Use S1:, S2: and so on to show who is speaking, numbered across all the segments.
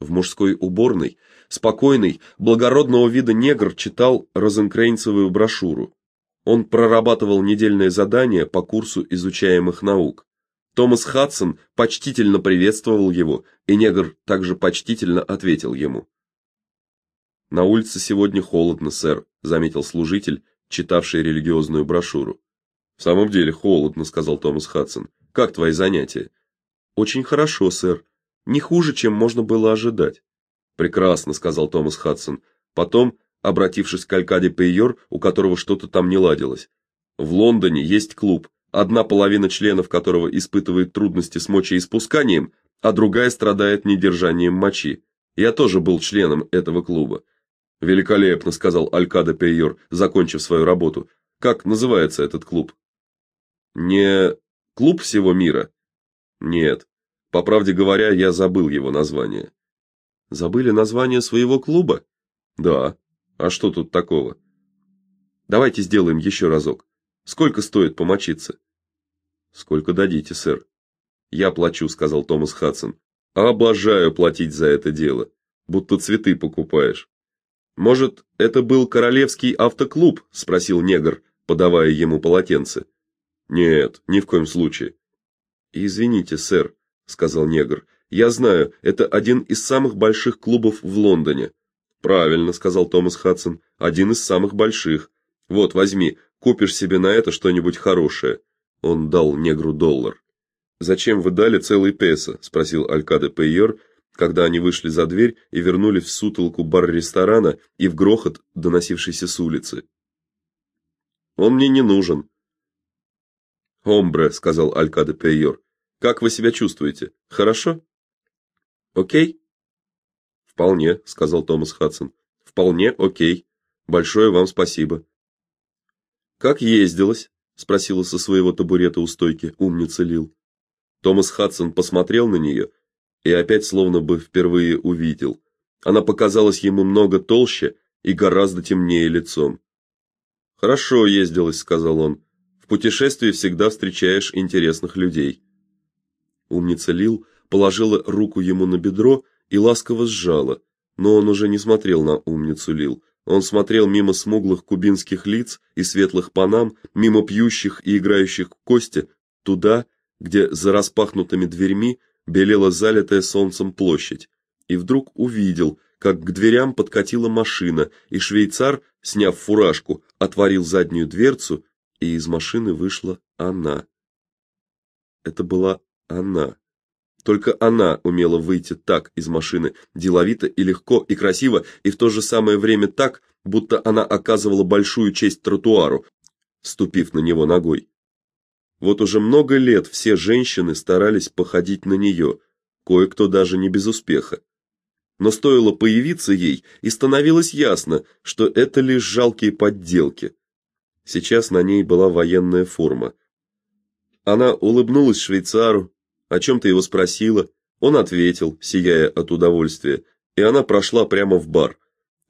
S1: В мужской уборной спокойный, благородного вида негр читал розенкрейнцевую брошюру. Он прорабатывал недельное задание по курсу изучаемых наук. Томас Хадсон почтительно приветствовал его, и негр также почтительно ответил ему. На улице сегодня холодно, сэр, заметил служитель, читавший религиозную брошюру. В самом деле холодно, сказал Томас Хадсон. Как твои занятия? Очень хорошо, сэр. Не хуже, чем можно было ожидать. Прекрасно, сказал Томас Хадсон. Потом, обратившись к Алькаде Пейор, у которого что-то там не ладилось. В Лондоне есть клуб, одна половина членов которого испытывает трудности с мочеиспусканием, а другая страдает недержанием мочи. Я тоже был членом этого клуба. Великолепно, сказал Алькада Пейор, закончив свою работу. Как называется этот клуб? Не клуб всего мира. Нет. По правде говоря, я забыл его название. Забыли название своего клуба? Да. А что тут такого? Давайте сделаем еще разок. Сколько стоит помочиться? Сколько дадите, сэр? Я плачу, сказал Томас Хадсон. Обожаю платить за это дело, будто цветы покупаешь. Может, это был королевский автоклуб, спросил негр, подавая ему полотенце. Нет, ни в коем случае. Извините, сэр, сказал негр. Я знаю, это один из самых больших клубов в Лондоне. Правильно, сказал Томас Хадсон. Один из самых больших. Вот, возьми, купишь себе на это что-нибудь хорошее. Он дал негру доллар. Зачем вы дали целый песо? спросил Алькаде Пейер, когда они вышли за дверь и вернулись в сутолку бар-ресторана и в грохот, доносившийся с улицы. Он мне не нужен. Омбре, сказал Алькаде Пейер. Как вы себя чувствуете? Хорошо? О'кей? Вполне, сказал Томас Хадсон. Вполне о'кей. Большое вам спасибо. Как ездилось? спросила со своего табурета у стойки умница Лил. Томас Хадсон посмотрел на нее и опять словно бы впервые увидел. Она показалась ему много толще и гораздо темнее лицом. Хорошо ездилось, сказал он. В путешествии всегда встречаешь интересных людей. Умница Лил положила руку ему на бедро и ласково сжала, но он уже не смотрел на умницу Лил. Он смотрел мимо смуглых кубинских лиц и светлых панам, мимо пьющих и играющих в кости, туда, где за распахнутыми дверьми белела залитая солнцем площадь, и вдруг увидел, как к дверям подкатила машина, и швейцар, сняв фуражку, отворил заднюю дверцу, и из машины вышла она. Это была она. Только она умела выйти так из машины, деловито и легко и красиво, и в то же самое время так, будто она оказывала большую честь тротуару, ступив на него ногой. Вот уже много лет все женщины старались походить на нее, кое-кто даже не без успеха. Но стоило появиться ей, и становилось ясно, что это лишь жалкие подделки. Сейчас на ней была военная форма. Она улыбнулась швейцару, о чем то его спросила, он ответил, сияя от удовольствия, и она прошла прямо в бар.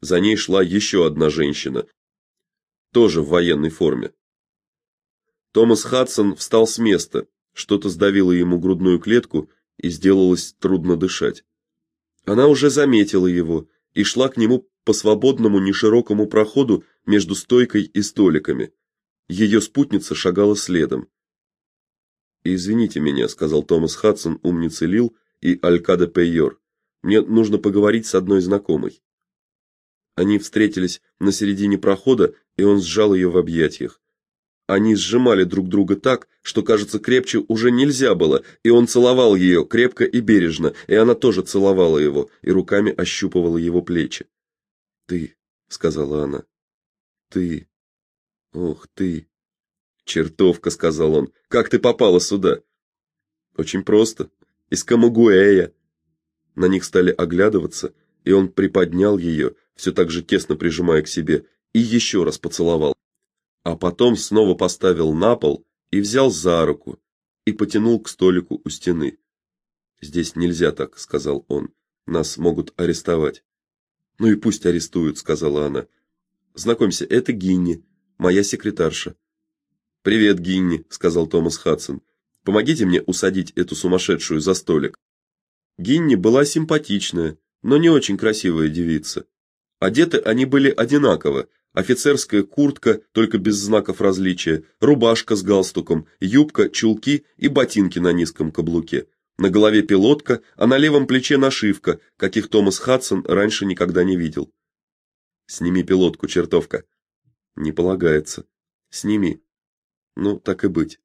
S1: За ней шла еще одна женщина, тоже в военной форме. Томас Хадсон встал с места. Что-то сдавило ему грудную клетку, и сделалось трудно дышать. Она уже заметила его и шла к нему по свободному неширокому проходу между стойкой и столиками. Ее спутница шагала следом. "Извините меня", сказал Томас Хадсон умнице Лил и Алькада Пейор. "Мне нужно поговорить с одной знакомой". Они встретились на середине прохода, и он сжал ее в объятиях. Они сжимали друг друга так, что, кажется, крепче уже нельзя было, и он целовал ее крепко и бережно, и она тоже целовала его и руками ощупывала его плечи. "Ты", сказала она. "Ты. Ох, ты. Чертовка", сказал он. "Как ты попала сюда?" "Очень просто. Из Камагуэя". На них стали оглядываться, и он приподнял ее, все так же тесно прижимая к себе, и еще раз поцеловал а потом снова поставил на пол и взял за руку и потянул к столику у стены. Здесь нельзя так, сказал он. Нас могут арестовать. Ну и пусть арестуют, сказала она. Знакомься, это Гинни, моя секретарша. Привет, Гинни, сказал Томас Хадсон. Помогите мне усадить эту сумасшедшую за столик. Гинни была симпатичная, но не очень красивая девица. Одеты они были одинаково: офицерская куртка, только без знаков различия, рубашка с галстуком, юбка, чулки и ботинки на низком каблуке. На голове пилотка, а на левом плече нашивка, каких Томас Хадсон раньше никогда не видел. Сними пилотку, чертовка. Не полагается. Сними. Ну, так и быть.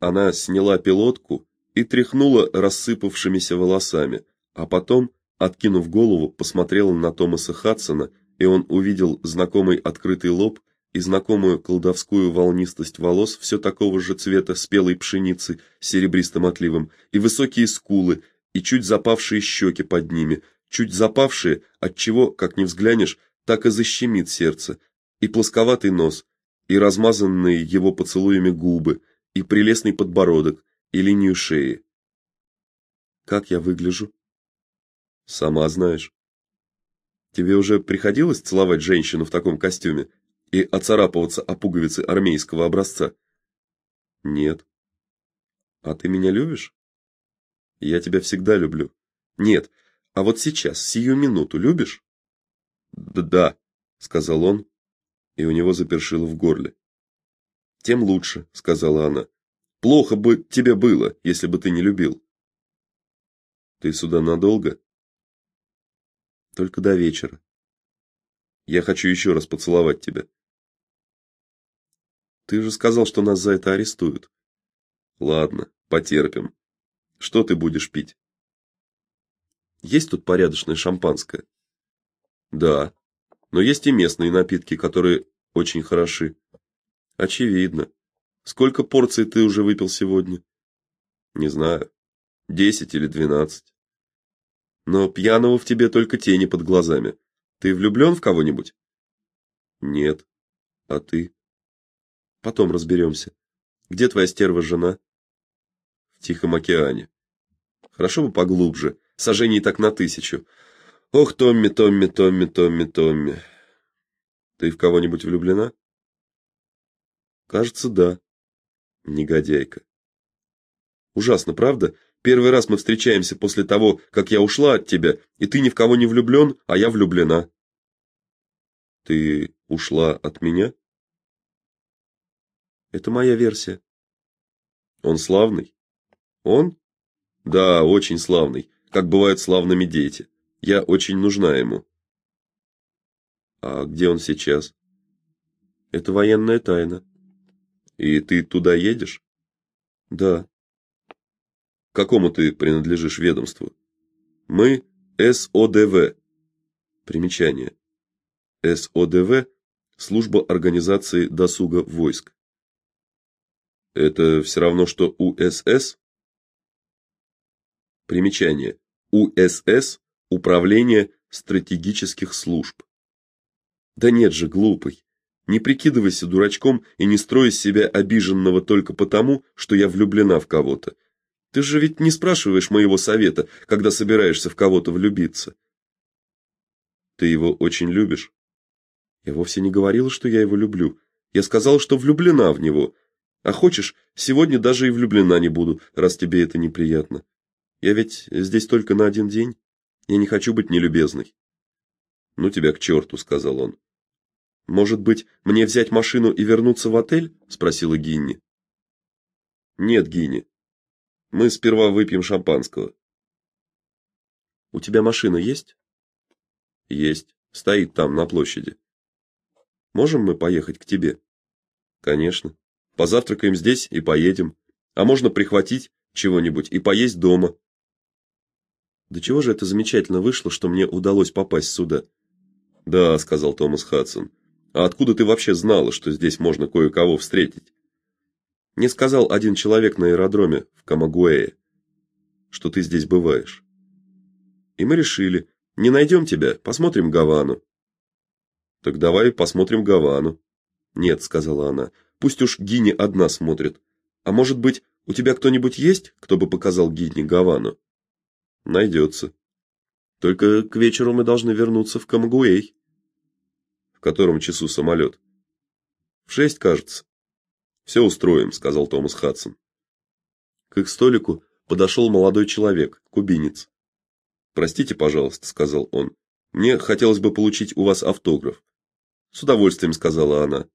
S1: Она сняла пилотку и тряхнула рассыпавшимися волосами, а потом, откинув голову, посмотрела на Томаса Хадсона, и он увидел знакомый открытый лоб и знакомую колдовскую волнистость волос все такого же цвета спелой пшеницы с серебристым отливом, и высокие скулы, и чуть запавшие щеки под ними, чуть запавшие, от чего, как ни взглянешь, так и защемит сердце, и плосковатый нос, и размазанные его поцелуями губы, и прелестный подбородок, и линию шеи. Как я выгляжу? Сама знаешь. Тебе уже приходилось целовать женщину в таком костюме и оцарапываться о пуговицы армейского образца? Нет. А ты меня любишь? Я тебя всегда люблю. Нет. А вот сейчас, сию минуту любишь? Да, сказал он, и у него запершило в горле. Тем лучше, сказала она. Плохо бы тебе было, если бы ты не любил. Ты сюда надолго? Только до вечера. Я хочу еще раз поцеловать тебя. Ты же сказал, что нас за это арестуют. Ладно, потерпим. Что ты будешь пить? Есть тут порядочное шампанское? Да. Но есть и местные напитки, которые очень хороши. Очевидно. Сколько порций ты уже выпил сегодня? Не знаю. Десять или двенадцать. Но пьяного в тебе только тени под глазами. Ты влюблен в кого-нибудь? Нет. А ты? Потом разберемся. Где твоя стерва жена? В Тихом океане. Хорошо бы поглубже, сожжений так на тысячу. Ох, Томми, Томми, Томми, Томми, Томми. Ты в кого-нибудь влюблена? Кажется, да. Негодяйка. Ужасно, правда? Первый раз мы встречаемся после того, как я ушла от тебя, и ты ни в кого не влюблен, а я влюблена. Ты ушла от меня? Это моя версия. Он славный? Он? Да, очень славный, как бывают славными дети. Я очень нужна ему. А где он сейчас? Это военная тайна. И ты туда едешь? Да. Какому ты принадлежишь ведомству? Мы СОДВ. Примечание. СОДВ служба организации досуга войск. Это все равно что УСС? Примечание. УСС управление стратегических служб. Да нет же, глупый. Не прикидывайся дурачком и не строй из себя обиженного только потому, что я влюблена в кого-то. Ты же ведь не спрашиваешь моего совета, когда собираешься в кого-то влюбиться. Ты его очень любишь? Я вовсе не говорила, что я его люблю. Я сказала, что влюблена в него. А хочешь, сегодня даже и влюблена не буду, раз тебе это неприятно. Я ведь здесь только на один день. Я не хочу быть нелюбезной. Ну тебя к черту», — сказал он. Может быть, мне взять машину и вернуться в отель? спросила Гинни. Нет, Гинни. Мы сперва выпьем шампанского. У тебя машина есть? Есть, стоит там на площади. Можем мы поехать к тебе? Конечно. Позавтракаем здесь и поедем. А можно прихватить чего-нибудь и поесть дома. Да чего же это замечательно вышло, что мне удалось попасть сюда? Да, сказал Томас Хадсон. А откуда ты вообще знала, что здесь можно кое-кого встретить? Мне сказал один человек на аэродроме в Камагуэе, что ты здесь бываешь. И мы решили, не найдем тебя, посмотрим Гавану. Так давай посмотрим Гавану. Нет, сказала она. Пусть уж Гини одна смотрит. А может быть, у тебя кто-нибудь есть, кто бы показал Гини Гавану? Найдется. Только к вечеру мы должны вернуться в Камагуэй котором часу самолет?» «В шесть, кажется». «Все устроим», — сказал Томас Хадсон. К их столику подошел молодой человек, кубинец. "Простите, пожалуйста", сказал он. "Мне хотелось бы получить у вас автограф". "С удовольствием", сказала она.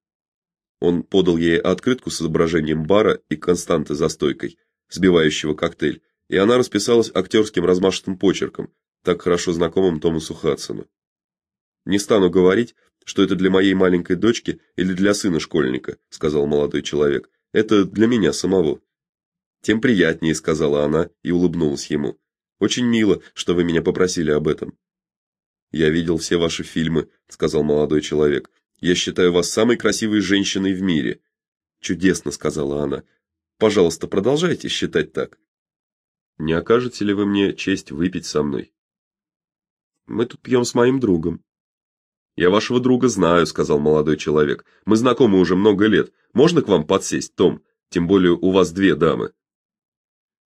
S1: Он подал ей открытку с изображением бара и Константы за стойкой, сбивающего коктейль, и она расписалась актерским размашистым почерком, так хорошо знакомым Томасу Хадсону. Не стану говорить, что это для моей маленькой дочки или для сына школьника, сказал молодой человек. Это для меня самого. Тем приятнее, сказала она и улыбнулась ему. Очень мило, что вы меня попросили об этом. Я видел все ваши фильмы, сказал молодой человек. Я считаю вас самой красивой женщиной в мире. Чудесно, сказала она. Пожалуйста, продолжайте считать так. Не окажете ли вы мне честь выпить со мной? Мы тут пьем с моим другом. Я вашего друга знаю, сказал молодой человек. Мы знакомы уже много лет. Можно к вам подсесть, Том? Тем более у вас две дамы.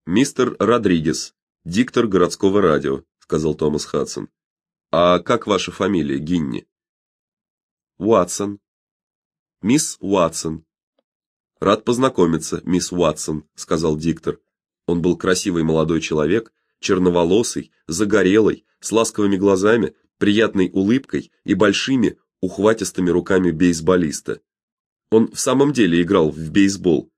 S1: Мистер Родригес, диктор городского радио, сказал Томас Хадсон. А как ваша фамилия, Гинни? Уатсон. Мисс Уатсон. Рад познакомиться, мисс Уатсон, сказал диктор. Он был красивый молодой человек, черноволосый, загорелый, с ласковыми глазами приятной улыбкой и большими ухватистыми руками бейсболиста. Он в самом деле играл в бейсбол.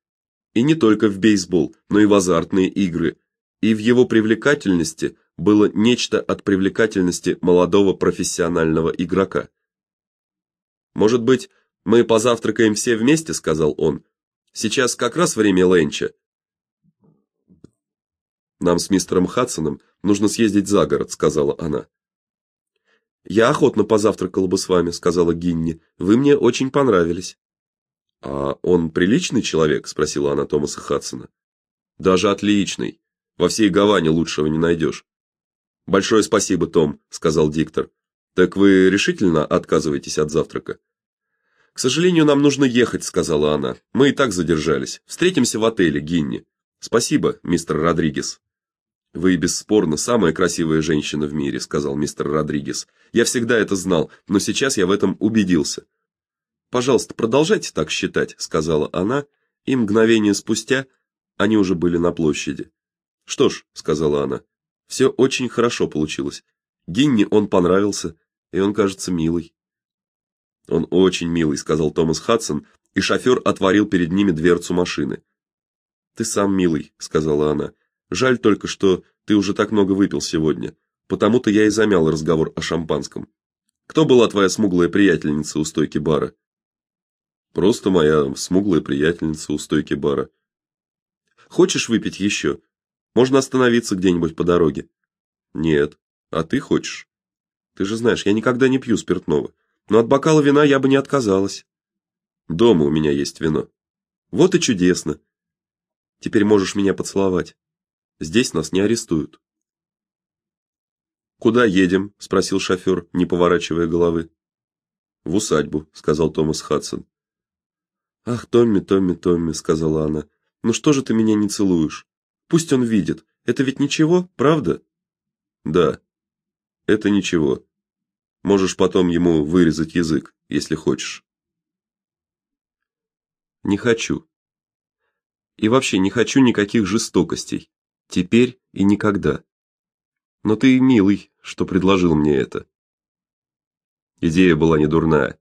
S1: И не только в бейсбол, но и в азартные игры. И в его привлекательности было нечто от привлекательности молодого профессионального игрока. Может быть, мы позавтракаем все вместе, сказал он. Сейчас как раз время ленча. Нам с мистером Хадсоном нужно съездить за город, сказала она. Я охотно позавтракала бы с вами, сказала Гинни. Вы мне очень понравились. А он приличный человек, спросила она Томаса Хадсона. Даже отличный. Во всей Гаване лучшего не найдешь». Большое спасибо, Том, сказал диктор. Так вы решительно отказываетесь от завтрака? К сожалению, нам нужно ехать, сказала она. Мы и так задержались. Встретимся в отеле, Гинни. Спасибо, мистер Родригес. Вы бесспорно самая красивая женщина в мире, сказал мистер Родригес. Я всегда это знал, но сейчас я в этом убедился. Пожалуйста, продолжайте так считать, сказала она, и мгновение спустя они уже были на площади. Что ж, сказала она. все очень хорошо получилось. Гинни он понравился, и он кажется милый. Он очень милый, сказал Томас Хадсон, и шофер отворил перед ними дверцу машины. Ты сам милый, сказала она. Жаль только, что ты уже так много выпил сегодня. Потому-то я и замял разговор о шампанском. Кто была твоя смуглая приятельница у стойки бара? Просто моя смуглая приятельница у стойки бара. Хочешь выпить еще? Можно остановиться где-нибудь по дороге. Нет. А ты хочешь? Ты же знаешь, я никогда не пью спиртного. Но от бокала вина я бы не отказалась. Дома у меня есть вино. Вот и чудесно. Теперь можешь меня поцеловать. Здесь нас не арестуют. Куда едем? спросил шофер, не поворачивая головы. В усадьбу, сказал Томас Хадсон. Ах, Томми, Томми, Томми, сказала она. Ну что же ты меня не целуешь? Пусть он видит. Это ведь ничего, правда? Да. Это ничего. Можешь потом ему вырезать язык, если хочешь. Не хочу. И вообще не хочу никаких жестокостей. Теперь и никогда. Но ты милый, что предложил мне это. Идея была не дурная.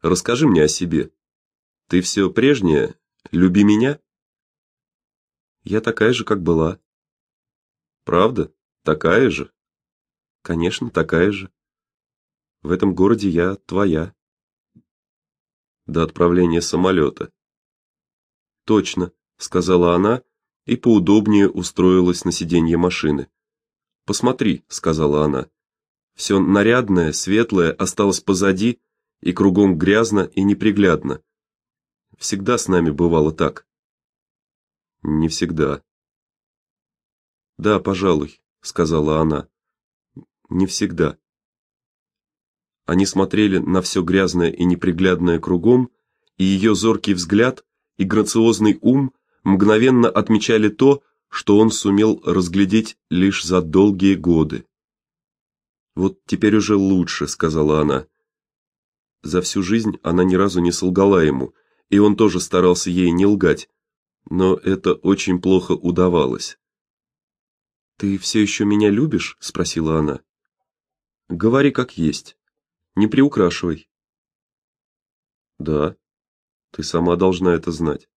S1: Расскажи мне о себе. Ты все прежнее, люби меня? Я такая же, как была. Правда? Такая же? Конечно, такая же. В этом городе я твоя. До отправления самолета. Точно, сказала она и поудобнее устроилась на сиденье машины. "Посмотри", сказала она. Все нарядное, светлое осталось позади, и кругом грязно и неприглядно. Всегда с нами бывало так. Не всегда. Да, пожалуй, сказала она. Не всегда. Они смотрели на все грязное и неприглядное кругом, и ее зоркий взгляд и грациозный ум мгновенно отмечали то, что он сумел разглядеть лишь за долгие годы. Вот теперь уже лучше, сказала она. За всю жизнь она ни разу не солгала ему, и он тоже старался ей не лгать, но это очень плохо удавалось. Ты все еще меня любишь? спросила она. Говори как есть. Не приукрашивай. Да. Ты сама должна это знать.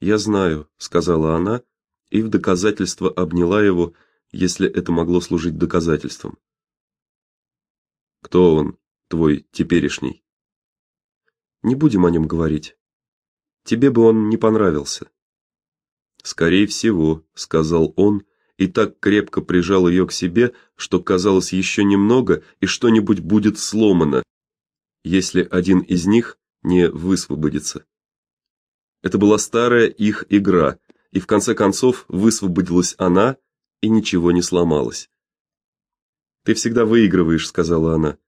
S1: Я знаю, сказала она и в доказательство обняла его, если это могло служить доказательством. Кто он, твой теперешний? Не будем о нем говорить. Тебе бы он не понравился. Скорее всего, сказал он и так крепко прижал ее к себе, что казалось еще немного и что-нибудь будет сломано, если один из них не высвободится. Это была старая их игра, и в конце концов высвободилась она, и ничего не сломалось. Ты всегда выигрываешь, сказала она.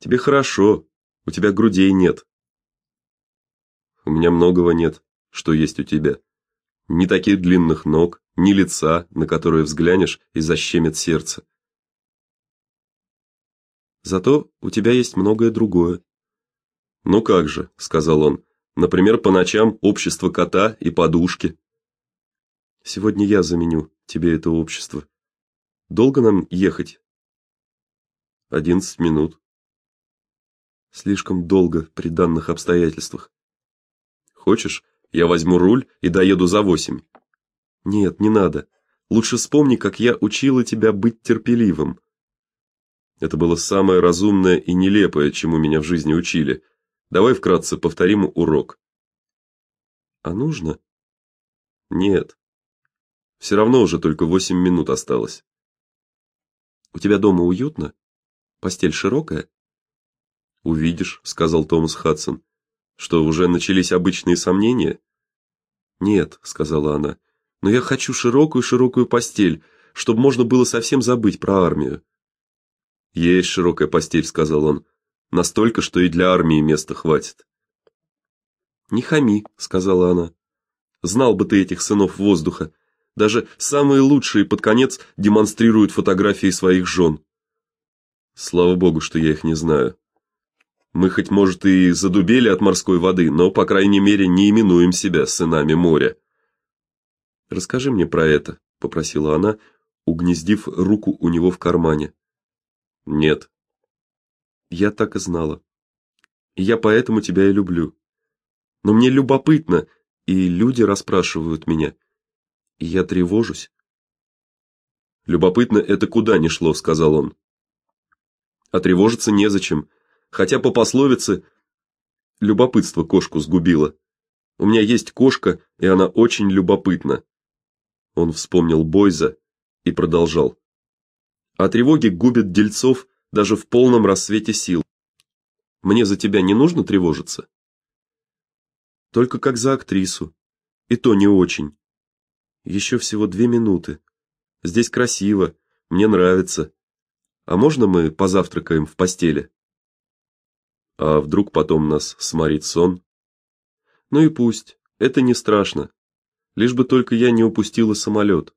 S1: Тебе хорошо, у тебя грудей нет. У меня многого нет, что есть у тебя. Ни таких длинных ног, ни лица, на которое взглянешь и защемит сердце. Зато у тебя есть многое другое. Ну как же, сказал он. Например, по ночам общество кота и подушки. Сегодня я заменю тебе это общество. Долго нам ехать? Одиннадцать минут. Слишком долго при данных обстоятельствах. Хочешь, я возьму руль и доеду за восемь. Нет, не надо. Лучше вспомни, как я учила тебя быть терпеливым. Это было самое разумное и нелепое, чему меня в жизни учили. Давай вкратце повторим урок. А нужно? Нет. Все равно уже только восемь минут осталось. У тебя дома уютно? Постель широкая?» Увидишь, сказал Томас Хадсон. Что, уже начались обычные сомнения? Нет, сказала она. Но я хочу широкую-широкую постель, чтобы можно было совсем забыть про армию. Есть широкая постель, сказал он. Настолько, что и для армии места хватит. Не хами, сказала она. Знал бы ты этих сынов воздуха. Даже самые лучшие под конец демонстрируют фотографии своих жен. Слава богу, что я их не знаю. Мы хоть может и задубели от морской воды, но по крайней мере не именуем себя сынами моря. Расскажи мне про это, попросила она, угнездив руку у него в кармане. Нет. Я так и знала. я поэтому тебя и люблю. Но мне любопытно, и люди расспрашивают меня. И я тревожусь. Любопытно это куда ни шло, сказал он. А тревожиться незачем хотя по пословице любопытство кошку сгубило. У меня есть кошка, и она очень любопытна. Он вспомнил Бойза и продолжал. А тревоги губят дельцов даже в полном рассвете сил. Мне за тебя не нужно тревожиться. Только как за актрису. И то не очень. Еще всего две минуты. Здесь красиво, мне нравится. А можно мы позавтракаем в постели? А вдруг потом нас сморит сон? Ну и пусть, это не страшно. Лишь бы только я не упустила самолет.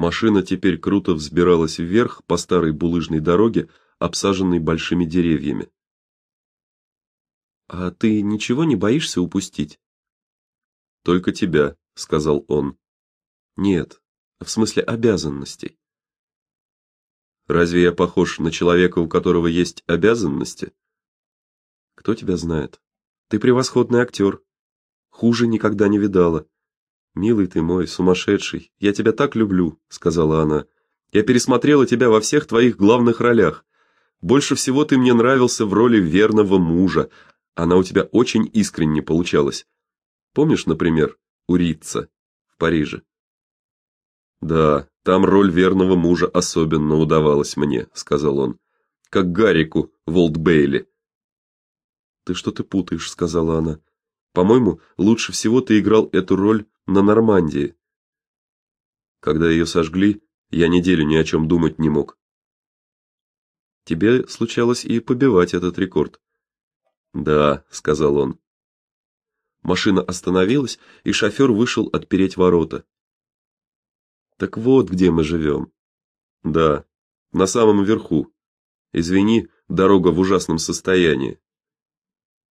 S1: Машина теперь круто взбиралась вверх по старой булыжной дороге, обсаженной большими деревьями. А ты ничего не боишься упустить? Только тебя, сказал он. Нет, в смысле обязанностей. Разве я похож на человека, у которого есть обязанности? Кто тебя знает? Ты превосходный актер. Хуже никогда не видала. Милый ты мой, сумасшедший. Я тебя так люблю, сказала она. Я пересмотрела тебя во всех твоих главных ролях. Больше всего ты мне нравился в роли верного мужа. Она у тебя очень искренне получалась. Помнишь, например, у Ритца в Париже? Да, там роль верного мужа особенно удавалась мне, сказал он. Как Гарику в Олд Бейли. Ты что ты путаешь, сказала она. По-моему, лучше всего ты играл эту роль на Нормандии. Когда ее сожгли, я неделю ни о чем думать не мог. Тебе случалось и побивать этот рекорд. Да, сказал он. Машина остановилась, и шофер вышел отпереть ворота. Так вот, где мы живем». Да, на самом верху. Извини, дорога в ужасном состоянии.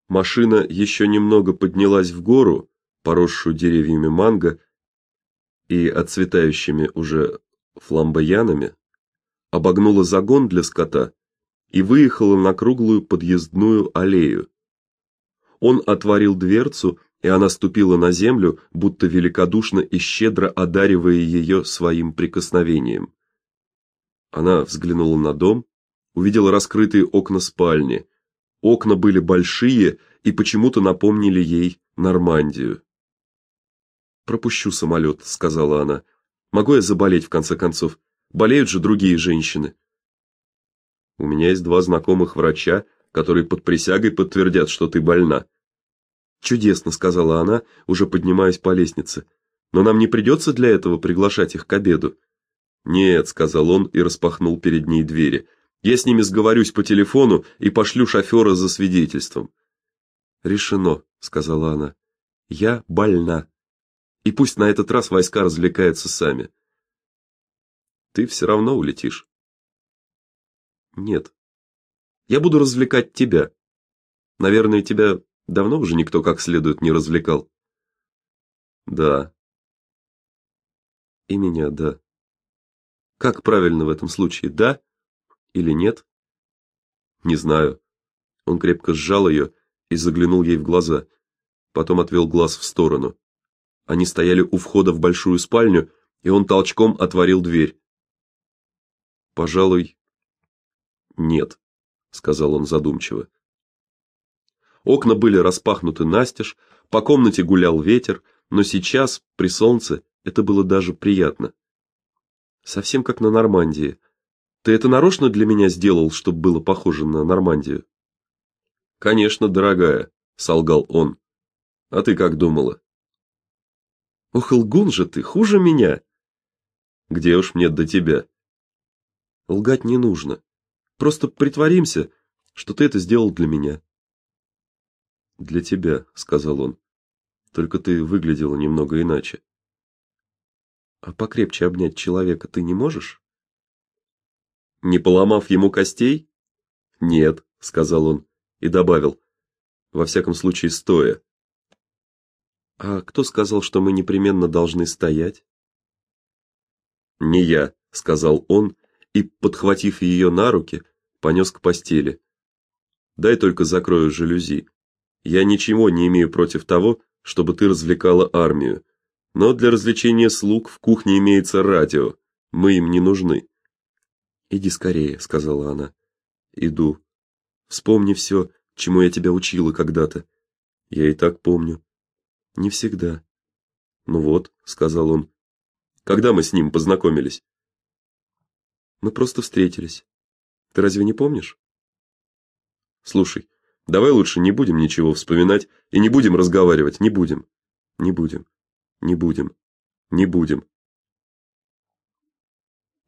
S1: Машина еще немного поднялась в гору, поросшую деревьями манго, и отцветающими уже фламбоянами, обогнула загон для скота и выехала на круглую подъездную аллею. Он отворил дверцу, и она ступила на землю, будто великодушно и щедро одаривая ее своим прикосновением. Она взглянула на дом, увидела раскрытые окна спальни. Окна были большие и почему-то напомнили ей Нормандию. Пропущу самолет», — сказала она. Могу я заболеть в конце концов? Болеют же другие женщины. У меня есть два знакомых врача, которые под присягой подтвердят, что ты больна. Чудесно, сказала она, уже поднимаясь по лестнице. Но нам не придется для этого приглашать их к обеду. Нет, сказал он и распахнул перед ней двери. Я с ними сговорюсь по телефону и пошлю шофера за свидетельством. Решено, сказала она. Я больна. И пусть на этот раз войска развлекаются сами. Ты все равно улетишь. Нет. Я буду развлекать тебя. Наверное, тебя давно уже никто как следует не развлекал. Да. И меня, да. Как правильно в этом случае, да или нет? Не знаю. Он крепко сжал ее и заглянул ей в глаза, потом отвел глаз в сторону. Они стояли у входа в большую спальню, и он толчком отворил дверь. Пожалуй, нет, сказал он задумчиво. Окна были распахнуты настежь, по комнате гулял ветер, но сейчас, при солнце, это было даже приятно. Совсем как на Нормандии. Ты это нарочно для меня сделал, чтобы было похоже на Нормандию? Конечно, дорогая, солгал он. А ты как думала? Ох, лгун же ты, хуже меня. Где уж мне до тебя? Лгать не нужно. Просто притворимся, что ты это сделал для меня. Для тебя, сказал он. Только ты выглядела немного иначе. А покрепче обнять человека ты не можешь? Не поломав ему костей? Нет, сказал он и добавил: во всяком случае стоя. А кто сказал, что мы непременно должны стоять? Не я, сказал он и, подхватив ее на руки, понес к постели. Дай только закрою жалюзи. Я ничего не имею против того, чтобы ты развлекала армию, но для развлечения слуг в кухне имеется радио. Мы им не нужны. Иди скорее, сказала она. Иду. Вспомни все, чему я тебя учила когда-то. Я и так помню. Не всегда. Ну вот, сказал он. Когда мы с ним познакомились? Мы просто встретились. Ты разве не помнишь? Слушай, давай лучше не будем ничего вспоминать и не будем разговаривать, не будем. Не будем. Не будем. Не будем.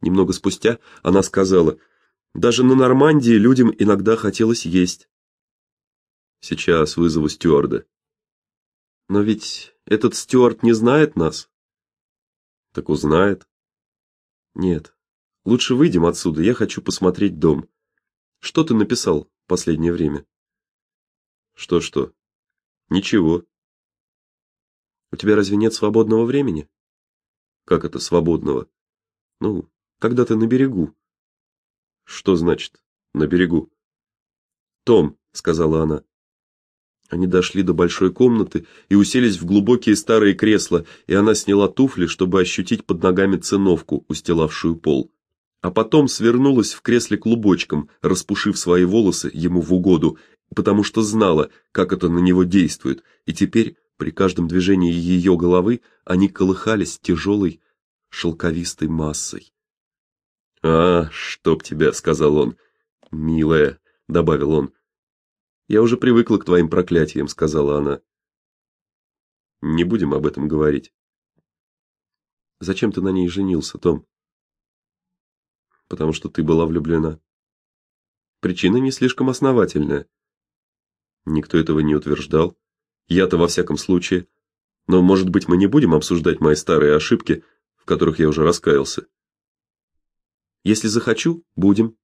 S1: Немного спустя она сказала: "Даже на Нормандии людям иногда хотелось есть". Сейчас вызову стюарда. Но ведь этот Стюарт не знает нас. Так узнает. Нет. Лучше выйдем отсюда, я хочу посмотреть дом. Что ты написал в последнее время? Что что? Ничего. У тебя разве нет свободного времени? Как это свободного? Ну, когда ты на берегу. Что значит на берегу? Том, сказала она. Они дошли до большой комнаты и уселись в глубокие старые кресла, и она сняла туфли, чтобы ощутить под ногами циновку, устилавшую пол. А потом свернулась в кресле клубочком, распушив свои волосы ему в угоду, потому что знала, как это на него действует, и теперь при каждом движении ее головы они колыхались тяжелой шелковистой массой. "А, чтоб тебя", сказал он. "Милая", добавил он. Я уже привыкла к твоим проклятиям, сказала она. Не будем об этом говорить. Зачем ты на ней женился, Том? Потому что ты была влюблена. Причина не слишком основательная. Никто этого не утверждал. Я-то во всяком случае. Но, может быть, мы не будем обсуждать мои старые ошибки, в которых я уже раскаялся. Если захочу, будем,